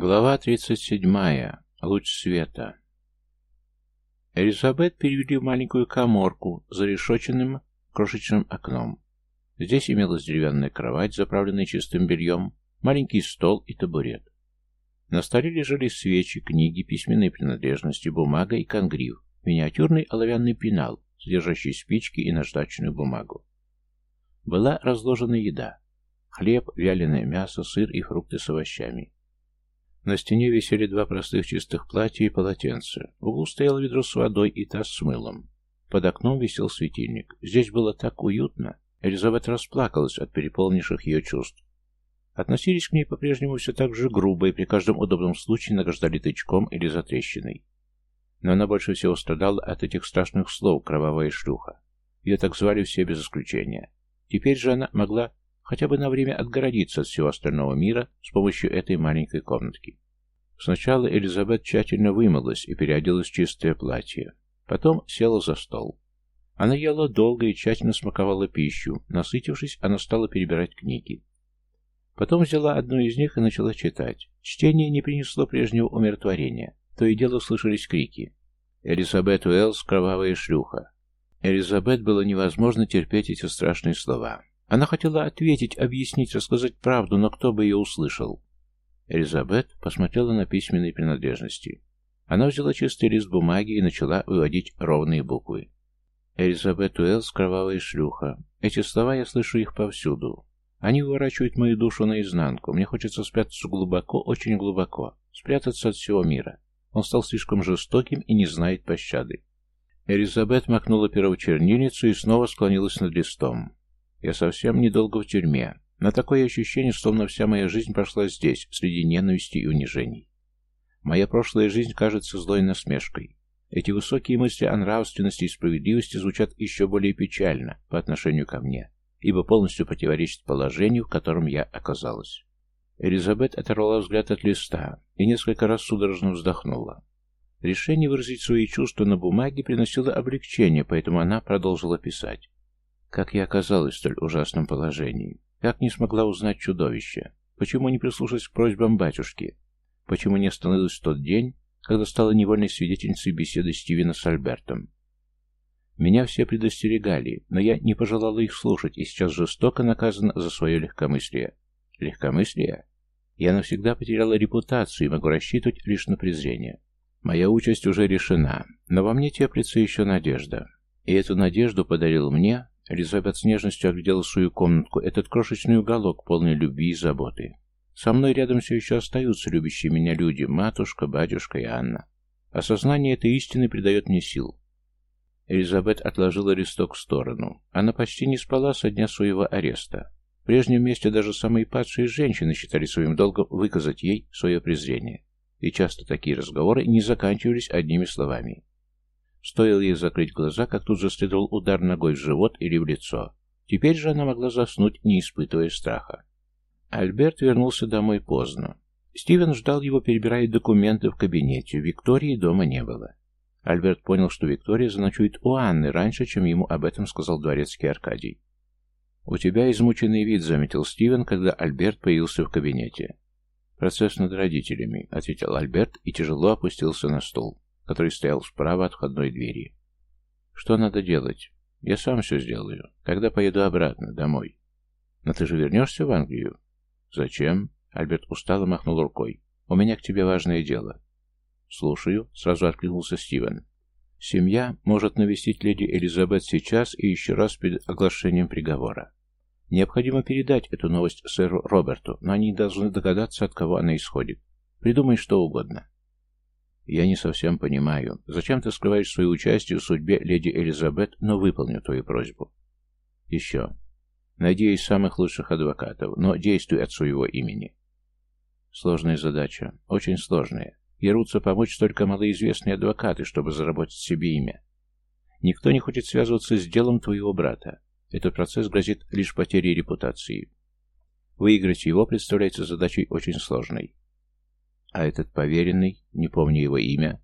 Глава 37. Луч света. Элизабет перевели в маленькую коморку за решетченным крошечным окном. Здесь имелась деревянная кровать, заправленная чистым бельем, маленький стол и табурет. На столе лежали свечи, книги, письменные принадлежности, бумага и конгрив, миниатюрный оловянный пенал, содержащий спички и наждачную бумагу. Была разложена еда. Хлеб, вяленое мясо, сыр и фрукты с овощами. На стене висели два простых чистых платья и полотенца. В углу стояло ведро с водой и таз с мылом. Под окном висел светильник. Здесь было так уютно. Элизабет расплакалась от переполнивших ее чувств. Относились к ней по-прежнему все так же грубо и при каждом удобном случае награждали тычком или затрещиной. Но она больше всего страдала от этих страшных слов «кровавая шлюха». Ее так звали все без исключения. Теперь же она могла хотя бы на время отгородиться от всего остального мира с помощью этой маленькой комнатки. Сначала Элизабет тщательно вымылась и переоделась в чистое платье. Потом села за стол. Она ела долго и тщательно смаковала пищу. Насытившись, она стала перебирать книги. Потом взяла одну из них и начала читать. Чтение не принесло прежнего умиротворения. То и дело слышались крики. «Элизабет Уэллс, кровавая шлюха». Элизабет было невозможно терпеть эти страшные слова. Она хотела ответить, объяснить, рассказать правду, но кто бы ее услышал? Элизабет посмотрела на письменные принадлежности. Она взяла чистый лист бумаги и начала выводить ровные буквы. Элизабет Уэллс, кровавая шлюха. Эти слова я слышу их повсюду. Они выворачивают мою душу наизнанку. Мне хочется спрятаться глубоко, очень глубоко. Спрятаться от всего мира. Он стал слишком жестоким и не знает пощады. Элизабет макнула перо в чернильницу и снова склонилась над листом. Я совсем недолго в тюрьме, но такое ощущение, словно вся моя жизнь прошла здесь, среди ненависти и унижений. Моя прошлая жизнь кажется злой насмешкой. Эти высокие мысли о нравственности и справедливости звучат еще более печально по отношению ко мне, ибо полностью противоречат положению, в котором я оказалась. Элизабет оторвала взгляд от листа и несколько раз судорожно вздохнула. Решение выразить свои чувства на бумаге приносило облегчение, поэтому она продолжила писать. Как я оказалась в столь ужасном положении? Как не смогла узнать чудовище? Почему не прислушалась к просьбам батюшки? Почему не остановилась в тот день, когда стала невольной свидетельницей беседы Стивена с Альбертом? Меня все предостерегали, но я не пожелала их слушать и сейчас жестоко наказана за свое легкомыслие. Легкомыслие? Я навсегда потеряла репутацию и могу рассчитывать лишь на презрение. Моя участь уже решена, но во мне теплится еще надежда. И эту надежду подарил мне Элизабет с нежностью оглядела свою комнатку, этот крошечный уголок, полный любви и заботы. Со мной рядом все еще остаются любящие меня люди, матушка, батюшка и Анна. Осознание этой истины придает мне сил. Элизабет отложила листок в сторону. Она почти не спала со дня своего ареста. В прежнем месте даже самые падшие женщины считали своим долгом выказать ей свое презрение. И часто такие разговоры не заканчивались одними словами. Стоило ей закрыть глаза, как тут же следовал удар ногой в живот или в лицо. Теперь же она могла заснуть, не испытывая страха. Альберт вернулся домой поздно. Стивен ждал его, перебирая документы в кабинете. Виктории дома не было. Альберт понял, что Виктория заночует у Анны раньше, чем ему об этом сказал дворецкий Аркадий. «У тебя измученный вид», — заметил Стивен, когда Альберт появился в кабинете. «Процесс над родителями», — ответил Альберт и тяжело опустился на стул который стоял справа от входной двери. «Что надо делать? Я сам все сделаю. Когда поеду обратно, домой?» «Но ты же вернешься в Англию?» «Зачем?» Альберт устало махнул рукой. «У меня к тебе важное дело». «Слушаю», — сразу откликнулся Стивен. «Семья может навестить леди Элизабет сейчас и еще раз перед оглашением приговора. Необходимо передать эту новость сэру Роберту, но они должны догадаться, от кого она исходит. Придумай что угодно». «Я не совсем понимаю. Зачем ты скрываешь свое участие в судьбе леди Элизабет, но выполню твою просьбу?» «Еще. Из самых лучших адвокатов, но действуй от своего имени». «Сложная задача. Очень сложная. И рвутся помочь только малоизвестные адвокаты, чтобы заработать себе имя. Никто не хочет связываться с делом твоего брата. Этот процесс грозит лишь потерей репутации. Выиграть его представляется задачей очень сложной. А этот поверенный, не помню его имя,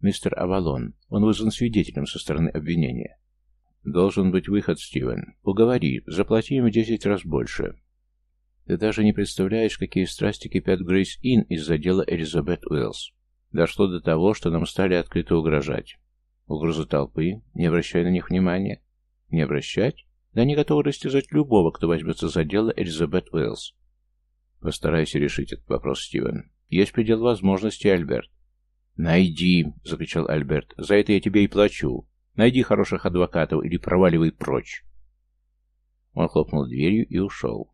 мистер Авалон, он вызван свидетелем со стороны обвинения. Должен быть выход, Стивен. Уговори, заплати ему десять раз больше. Ты даже не представляешь, какие страсти кипят в Грейс Ин из-за дела Элизабет Уэллс. Дошло до того, что нам стали открыто угрожать. Угрозы толпы, не обращая на них внимания. Не обращать? Да они готовы растязать любого, кто возьмется за дело Элизабет Уэллс. Постарайся решить этот вопрос, Стивен. Есть предел возможностей, Альберт. «Найди!» — закричал Альберт. «За это я тебе и плачу. Найди хороших адвокатов или проваливай прочь!» Он хлопнул дверью и ушел.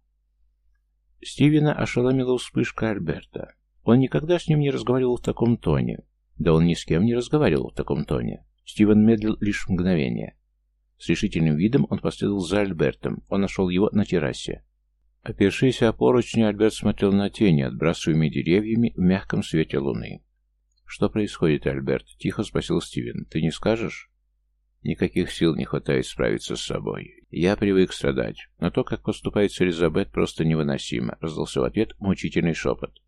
Стивена ошеломила вспышка Альберта. Он никогда с ним не разговаривал в таком тоне. Да он ни с кем не разговаривал в таком тоне. Стивен медлил лишь мгновение. С решительным видом он последовал за Альбертом. Он нашел его на террасе. Опершись о поручни, Альберт смотрел на тени, отбрасываемые деревьями в мягком свете луны. «Что происходит, Альберт?» — тихо спросил Стивен. «Ты не скажешь?» Никаких сил не хватает справиться с собой. Я привык страдать, но то, как поступает с Элизабет, просто невыносимо, раздался в ответ мучительный шепот.